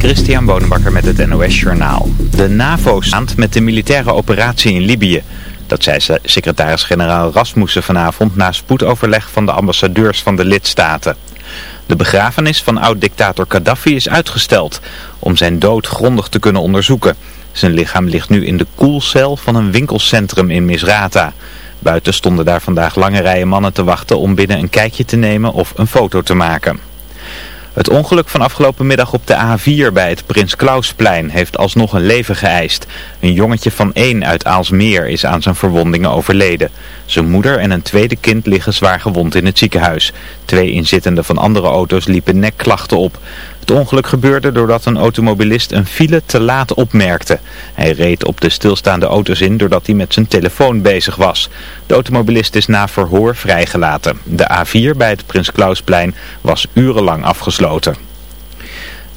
Christian Bonenbakker met het NOS Journaal. De NAVO staat met de militaire operatie in Libië. Dat zei secretaris-generaal Rasmussen vanavond na spoedoverleg van de ambassadeurs van de lidstaten. De begrafenis van oud-dictator Gaddafi is uitgesteld om zijn dood grondig te kunnen onderzoeken. Zijn lichaam ligt nu in de koelcel van een winkelcentrum in Misrata. Buiten stonden daar vandaag lange rijen mannen te wachten om binnen een kijkje te nemen of een foto te maken. Het ongeluk van afgelopen middag op de A4 bij het Prins Klausplein heeft alsnog een leven geëist. Een jongetje van één uit Aalsmeer is aan zijn verwondingen overleden. Zijn moeder en een tweede kind liggen zwaar gewond in het ziekenhuis. Twee inzittenden van andere auto's liepen nekklachten op. Het ongeluk gebeurde doordat een automobilist een file te laat opmerkte. Hij reed op de stilstaande auto's in doordat hij met zijn telefoon bezig was. De automobilist is na verhoor vrijgelaten. De A4 bij het Prins Klausplein was urenlang afgesloten.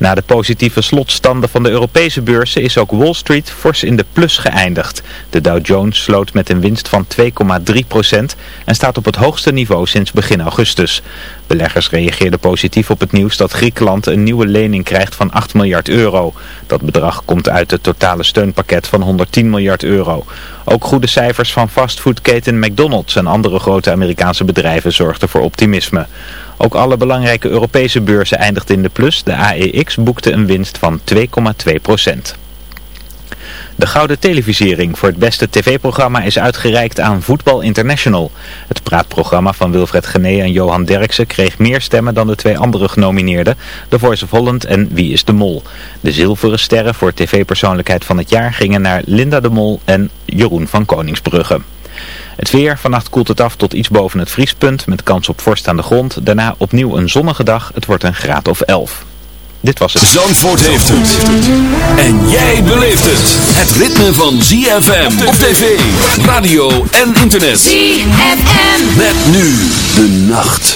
Na de positieve slotstanden van de Europese beurzen is ook Wall Street fors in de plus geëindigd. De Dow Jones sloot met een winst van 2,3% en staat op het hoogste niveau sinds begin augustus. Beleggers reageerden positief op het nieuws dat Griekenland een nieuwe lening krijgt van 8 miljard euro. Dat bedrag komt uit het totale steunpakket van 110 miljard euro. Ook goede cijfers van fastfoodketen McDonald's en andere grote Amerikaanse bedrijven zorgden voor optimisme. Ook alle belangrijke Europese beurzen eindigden in de plus. De AEX boekte een winst van 2,2 procent. De Gouden Televisiering voor het beste tv-programma is uitgereikt aan Voetbal International. Het praatprogramma van Wilfred Gené en Johan Derksen kreeg meer stemmen dan de twee andere genomineerden, The Voice of Holland en Wie is de Mol. De zilveren sterren voor tv-persoonlijkheid van het jaar gingen naar Linda de Mol en Jeroen van Koningsbrugge. Het weer, vannacht koelt het af tot iets boven het vriespunt met kans op vorst aan de grond. Daarna opnieuw een zonnige dag, het wordt een graad of 11. Dit was het. Zandvoort heeft het. En jij beleeft het. Het ritme van ZFM op tv, radio en internet. ZFM. Met nu de nacht.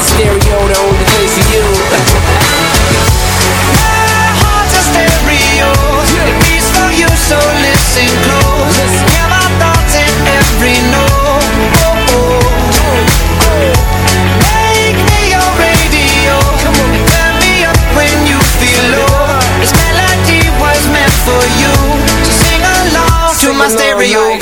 stereo, the only place for you. My heart's a stereo. It beats for you, so listen close. My thoughts in every note. Oh, oh, oh. Make me your radio. Turn me up when you feel low. This melody was meant for you. So sing along to my along stereo.